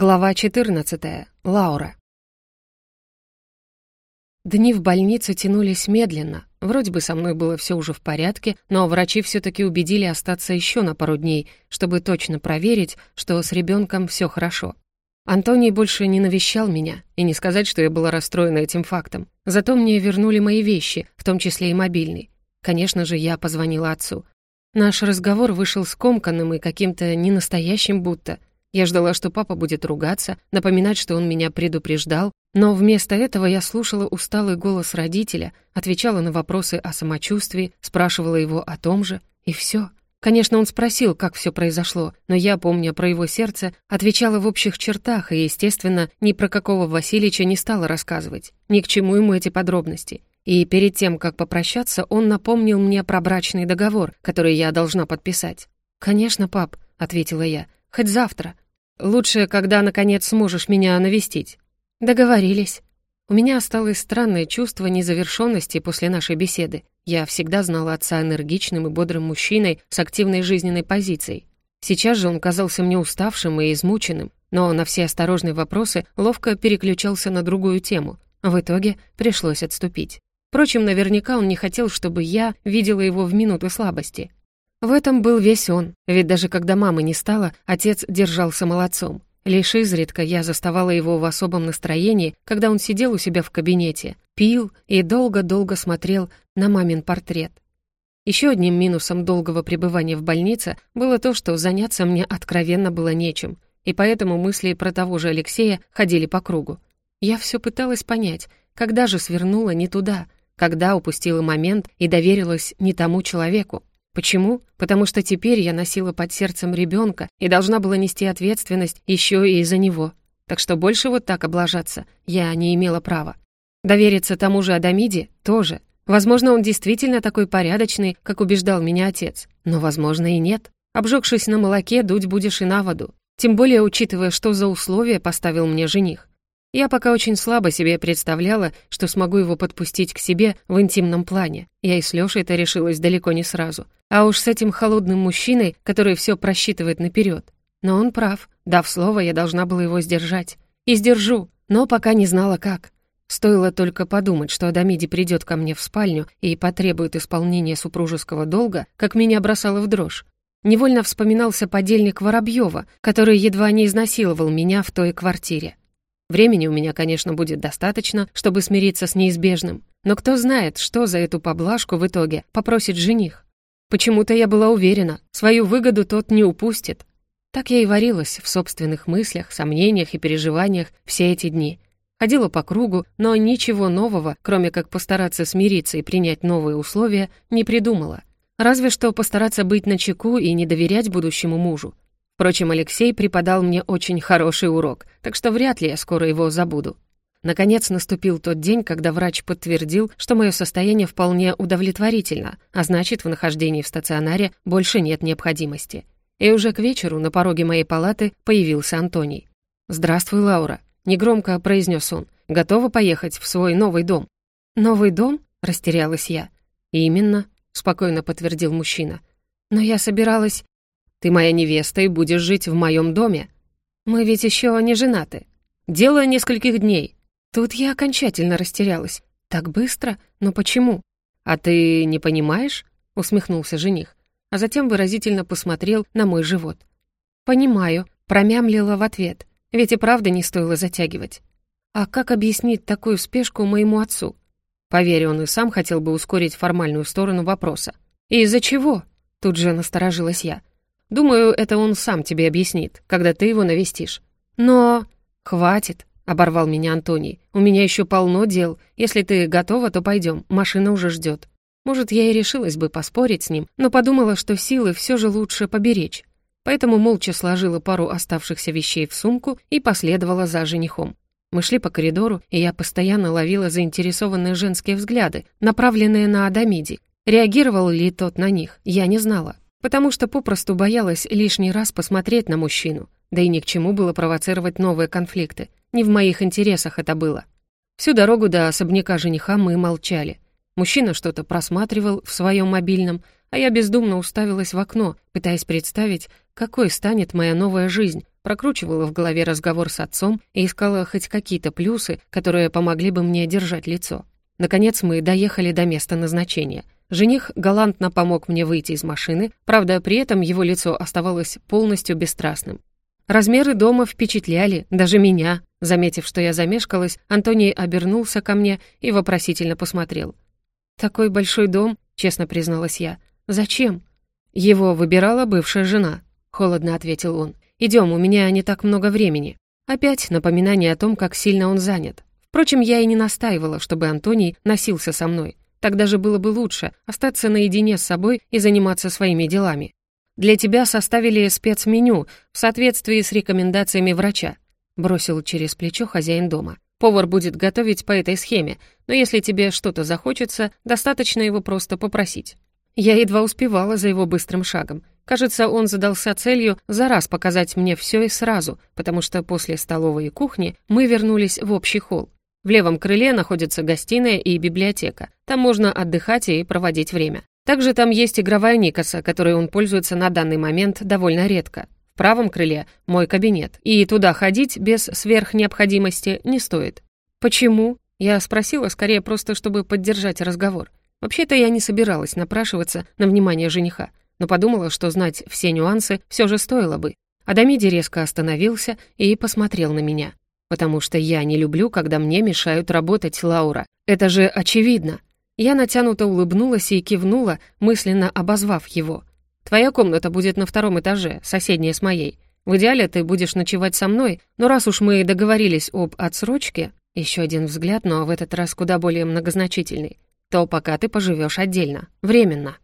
Глава 14. Лаура. Дни в больнице тянулись медленно. Вроде бы со мной было все уже в порядке, но врачи все-таки убедили остаться еще на пару дней, чтобы точно проверить, что с ребенком все хорошо. Антоний больше не навещал меня, и не сказать, что я была расстроена этим фактом. Зато мне вернули мои вещи, в том числе и мобильный. Конечно же, я позвонила отцу. Наш разговор вышел скомканным и каким-то ненастоящим будто — я ждала, что папа будет ругаться, напоминать, что он меня предупреждал, но вместо этого я слушала усталый голос родителя, отвечала на вопросы о самочувствии, спрашивала его о том же, и все. Конечно, он спросил, как все произошло, но я, помня про его сердце, отвечала в общих чертах и, естественно, ни про какого Васильича не стала рассказывать. Ни к чему ему эти подробности. И перед тем, как попрощаться, он напомнил мне про брачный договор, который я должна подписать. «Конечно, пап», — ответила я, — «хоть завтра». Лучше, когда, наконец, сможешь меня навестить». «Договорились». У меня осталось странное чувство незавершенности после нашей беседы. Я всегда знала отца энергичным и бодрым мужчиной с активной жизненной позицией. Сейчас же он казался мне уставшим и измученным, но на все осторожные вопросы ловко переключался на другую тему. В итоге пришлось отступить. Впрочем, наверняка он не хотел, чтобы я видела его в минуты слабости. В этом был весь он, ведь даже когда мамы не стало, отец держался молодцом. Лишь изредка я заставала его в особом настроении, когда он сидел у себя в кабинете, пил и долго-долго смотрел на мамин портрет. Еще одним минусом долгого пребывания в больнице было то, что заняться мне откровенно было нечем, и поэтому мысли про того же Алексея ходили по кругу. Я все пыталась понять, когда же свернула не туда, когда упустила момент и доверилась не тому человеку. Почему? Потому что теперь я носила под сердцем ребенка и должна была нести ответственность еще и за него. Так что больше вот так облажаться я не имела права. Довериться тому же Адамиде тоже. Возможно, он действительно такой порядочный, как убеждал меня отец. Но, возможно, и нет. Обжегшись на молоке, дуть будешь и на воду. Тем более, учитывая, что за условия поставил мне жених. Я пока очень слабо себе представляла, что смогу его подпустить к себе в интимном плане. Я и с Лёшей это решилась далеко не сразу. А уж с этим холодным мужчиной, который все просчитывает наперед. Но он прав. Дав слово, я должна была его сдержать. И сдержу, но пока не знала как. Стоило только подумать, что Адамиди придет ко мне в спальню и потребует исполнения супружеского долга, как меня бросало в дрожь. Невольно вспоминался подельник Воробьева, который едва не изнасиловал меня в той квартире. Времени у меня, конечно, будет достаточно, чтобы смириться с неизбежным. Но кто знает, что за эту поблажку в итоге попросит жених. Почему-то я была уверена, свою выгоду тот не упустит. Так я и варилась в собственных мыслях, сомнениях и переживаниях все эти дни. Ходила по кругу, но ничего нового, кроме как постараться смириться и принять новые условия, не придумала. Разве что постараться быть начеку и не доверять будущему мужу. Впрочем, Алексей преподал мне очень хороший урок, так что вряд ли я скоро его забуду. Наконец наступил тот день, когда врач подтвердил, что мое состояние вполне удовлетворительно, а значит, в нахождении в стационаре больше нет необходимости. И уже к вечеру на пороге моей палаты появился Антоний. «Здравствуй, Лаура», — негромко произнес он. «Готова поехать в свой новый дом?» «Новый дом?» — растерялась я. «Именно», — спокойно подтвердил мужчина. «Но я собиралась...» Ты моя невеста и будешь жить в моем доме. Мы ведь еще не женаты. Дело нескольких дней. Тут я окончательно растерялась. Так быстро? Но почему? А ты не понимаешь? Усмехнулся жених, а затем выразительно посмотрел на мой живот. Понимаю, промямлила в ответ. Ведь и правда не стоило затягивать. А как объяснить такую спешку моему отцу? Поверь, он и сам хотел бы ускорить формальную сторону вопроса. «И из-за чего?» — тут же насторожилась я. Думаю, это он сам тебе объяснит, когда ты его навестишь. Но... Хватит, оборвал меня Антоний. У меня еще полно дел. Если ты готова, то пойдем. Машина уже ждет. Может, я и решилась бы поспорить с ним, но подумала, что силы все же лучше поберечь. Поэтому молча сложила пару оставшихся вещей в сумку и последовала за женихом. Мы шли по коридору, и я постоянно ловила заинтересованные женские взгляды, направленные на Адамиди. Реагировал ли тот на них, я не знала потому что попросту боялась лишний раз посмотреть на мужчину, да и ни к чему было провоцировать новые конфликты. Не в моих интересах это было. Всю дорогу до особняка жениха мы молчали. Мужчина что-то просматривал в своем мобильном, а я бездумно уставилась в окно, пытаясь представить, какой станет моя новая жизнь, прокручивала в голове разговор с отцом и искала хоть какие-то плюсы, которые помогли бы мне держать лицо. Наконец мы доехали до места назначения — Жених галантно помог мне выйти из машины, правда, при этом его лицо оставалось полностью бесстрастным. Размеры дома впечатляли, даже меня. Заметив, что я замешкалась, Антоний обернулся ко мне и вопросительно посмотрел. «Такой большой дом», — честно призналась я. «Зачем?» «Его выбирала бывшая жена», — холодно ответил он. «Идем, у меня не так много времени». Опять напоминание о том, как сильно он занят. Впрочем, я и не настаивала, чтобы Антоний носился со мной. Тогда же было бы лучше остаться наедине с собой и заниматься своими делами. Для тебя составили спецменю в соответствии с рекомендациями врача», — бросил через плечо хозяин дома. «Повар будет готовить по этой схеме, но если тебе что-то захочется, достаточно его просто попросить». Я едва успевала за его быстрым шагом. Кажется, он задался целью за раз показать мне все и сразу, потому что после столовой и кухни мы вернулись в общий холл. В левом крыле находится гостиная и библиотека. Там можно отдыхать и проводить время. Также там есть игровая Никаса, которой он пользуется на данный момент довольно редко. В правом крыле – мой кабинет, и туда ходить без сверхнеобходимости не стоит. «Почему?» – я спросила, скорее просто, чтобы поддержать разговор. Вообще-то я не собиралась напрашиваться на внимание жениха, но подумала, что знать все нюансы все же стоило бы. Адамиди резко остановился и посмотрел на меня потому что я не люблю, когда мне мешают работать, Лаура. Это же очевидно». Я натянуто улыбнулась и кивнула, мысленно обозвав его. «Твоя комната будет на втором этаже, соседняя с моей. В идеале ты будешь ночевать со мной, но раз уж мы договорились об отсрочке...» Еще один взгляд, но в этот раз куда более многозначительный. «То пока ты поживешь отдельно. Временно».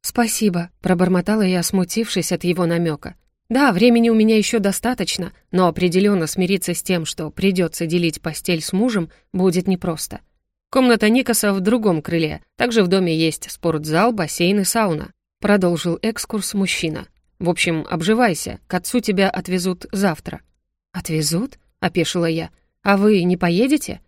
«Спасибо», — пробормотала я, смутившись от его намека. Да, времени у меня еще достаточно, но определенно смириться с тем, что придется делить постель с мужем, будет непросто. Комната Никаса в другом крыле. Также в доме есть спортзал, бассейн и сауна. Продолжил экскурс мужчина. В общем, обживайся, к отцу тебя отвезут завтра. Отвезут? Опешила я. А вы не поедете?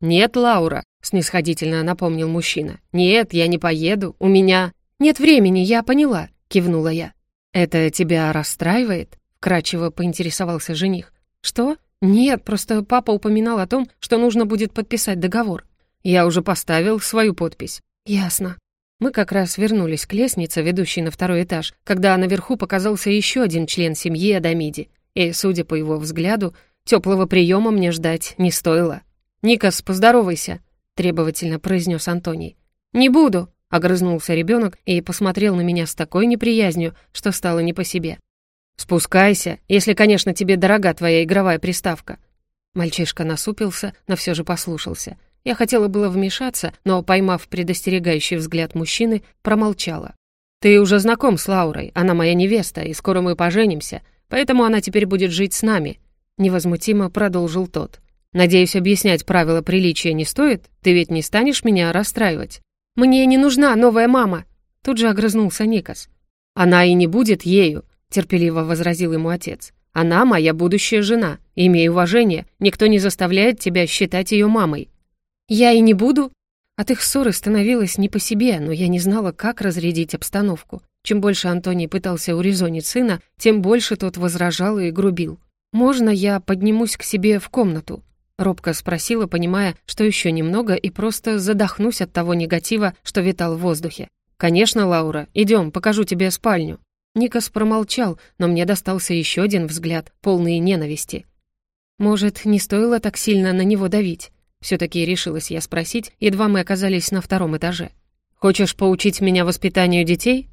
Нет, Лаура, снисходительно напомнил мужчина. Нет, я не поеду, у меня... Нет времени, я поняла, кивнула я. «Это тебя расстраивает?» — вкрадчиво поинтересовался жених. «Что? Нет, просто папа упоминал о том, что нужно будет подписать договор. Я уже поставил свою подпись». «Ясно». Мы как раз вернулись к лестнице, ведущей на второй этаж, когда наверху показался еще один член семьи Адамиди, и, судя по его взгляду, теплого приема мне ждать не стоило. «Никас, поздоровайся», — требовательно произнес Антоний. «Не буду», — огрызнулся ребенок и посмотрел на меня с такой неприязнью, что стало не по себе. «Спускайся, если, конечно, тебе дорога твоя игровая приставка». Мальчишка насупился, но все же послушался. Я хотела было вмешаться, но, поймав предостерегающий взгляд мужчины, промолчала. «Ты уже знаком с Лаурой, она моя невеста, и скоро мы поженимся, поэтому она теперь будет жить с нами», — невозмутимо продолжил тот. «Надеюсь, объяснять правила приличия не стоит? Ты ведь не станешь меня расстраивать?» «Мне не нужна новая мама!» Тут же огрызнулся Никас. «Она и не будет ею», — терпеливо возразил ему отец. «Она моя будущая жена. Имей уважение, никто не заставляет тебя считать ее мамой». «Я и не буду». От их ссоры становилось не по себе, но я не знала, как разрядить обстановку. Чем больше Антоний пытался урезонить сына, тем больше тот возражал и грубил. «Можно я поднимусь к себе в комнату?» Робко спросила, понимая, что еще немного и просто задохнусь от того негатива, что витал в воздухе. «Конечно, Лаура, идем, покажу тебе спальню». Никас промолчал, но мне достался еще один взгляд, полный ненависти. «Может, не стоило так сильно на него давить?» Все-таки решилась я спросить, едва мы оказались на втором этаже. «Хочешь поучить меня воспитанию детей?»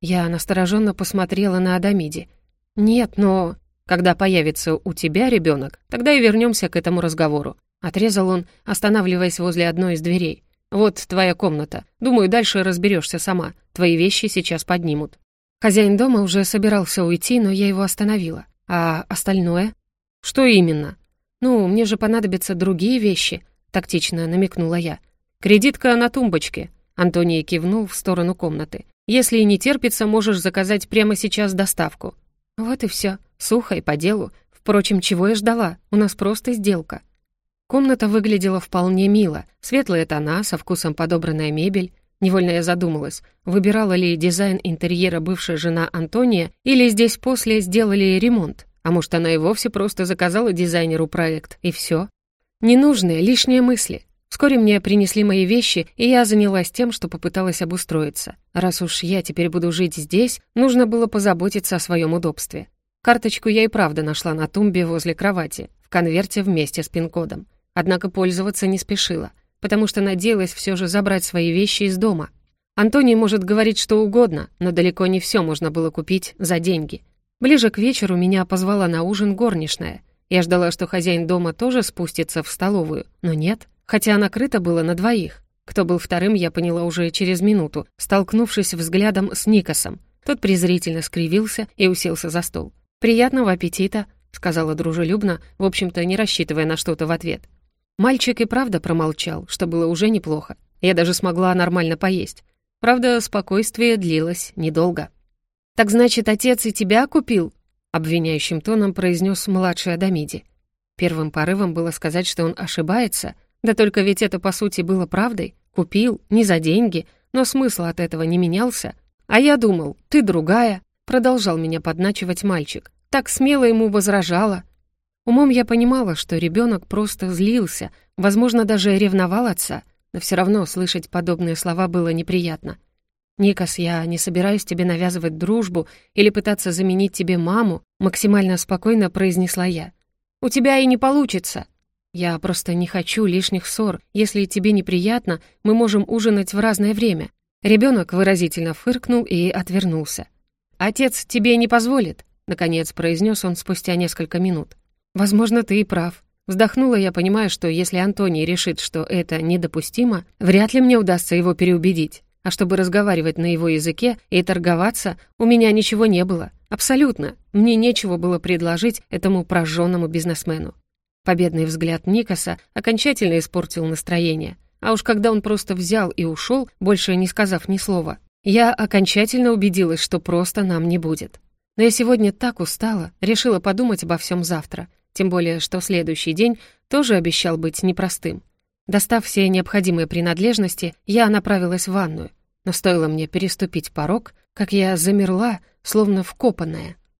Я настороженно посмотрела на Адамиди. «Нет, но...» Когда появится у тебя ребенок, тогда и вернемся к этому разговору». Отрезал он, останавливаясь возле одной из дверей. «Вот твоя комната. Думаю, дальше разберешься сама. Твои вещи сейчас поднимут». Хозяин дома уже собирался уйти, но я его остановила. «А остальное?» «Что именно?» «Ну, мне же понадобятся другие вещи», — тактично намекнула я. «Кредитка на тумбочке», — Антоний кивнул в сторону комнаты. «Если и не терпится, можешь заказать прямо сейчас доставку». «Вот и все. Сухо и по делу. Впрочем, чего я ждала? У нас просто сделка. Комната выглядела вполне мило. Светлые тона, со вкусом подобранная мебель. Невольно я задумалась, выбирала ли дизайн интерьера бывшая жена Антония, или здесь после сделали ремонт. А может, она и вовсе просто заказала дизайнеру проект, и все. Ненужные, лишние мысли. Вскоре мне принесли мои вещи, и я занялась тем, что попыталась обустроиться. Раз уж я теперь буду жить здесь, нужно было позаботиться о своем удобстве. Карточку я и правда нашла на тумбе возле кровати, в конверте вместе с пин-кодом. Однако пользоваться не спешила, потому что надеялась все же забрать свои вещи из дома. Антоний может говорить что угодно, но далеко не все можно было купить за деньги. Ближе к вечеру меня позвала на ужин горничная. Я ждала, что хозяин дома тоже спустится в столовую, но нет, хотя накрыто было на двоих. Кто был вторым, я поняла уже через минуту, столкнувшись взглядом с Никосом. Тот презрительно скривился и уселся за стол. «Приятного аппетита», — сказала дружелюбно, в общем-то, не рассчитывая на что-то в ответ. Мальчик и правда промолчал, что было уже неплохо. Я даже смогла нормально поесть. Правда, спокойствие длилось недолго. «Так значит, отец и тебя купил?» — обвиняющим тоном произнес младший Адамиди. Первым порывом было сказать, что он ошибается, да только ведь это, по сути, было правдой. Купил, не за деньги, но смысл от этого не менялся. А я думал, ты другая, Продолжал меня подначивать мальчик. Так смело ему возражала. Умом я понимала, что ребенок просто злился, возможно, даже ревновал отца, но все равно слышать подобные слова было неприятно. «Никас, я не собираюсь тебе навязывать дружбу или пытаться заменить тебе маму», максимально спокойно произнесла я. «У тебя и не получится», «Я просто не хочу лишних ссор. Если тебе неприятно, мы можем ужинать в разное время». Ребенок выразительно фыркнул и отвернулся. «Отец тебе не позволит», — наконец произнес он спустя несколько минут. «Возможно, ты и прав». Вздохнула я, понимая, что если Антоний решит, что это недопустимо, вряд ли мне удастся его переубедить. А чтобы разговаривать на его языке и торговаться, у меня ничего не было. Абсолютно. Мне нечего было предложить этому прожженному бизнесмену. Победный взгляд Никаса окончательно испортил настроение. А уж когда он просто взял и ушел, больше не сказав ни слова, я окончательно убедилась, что просто нам не будет. Но я сегодня так устала, решила подумать обо всем завтра, тем более, что следующий день тоже обещал быть непростым. Достав все необходимые принадлежности, я направилась в ванную, но стоило мне переступить порог, как я замерла, словно вкопанная.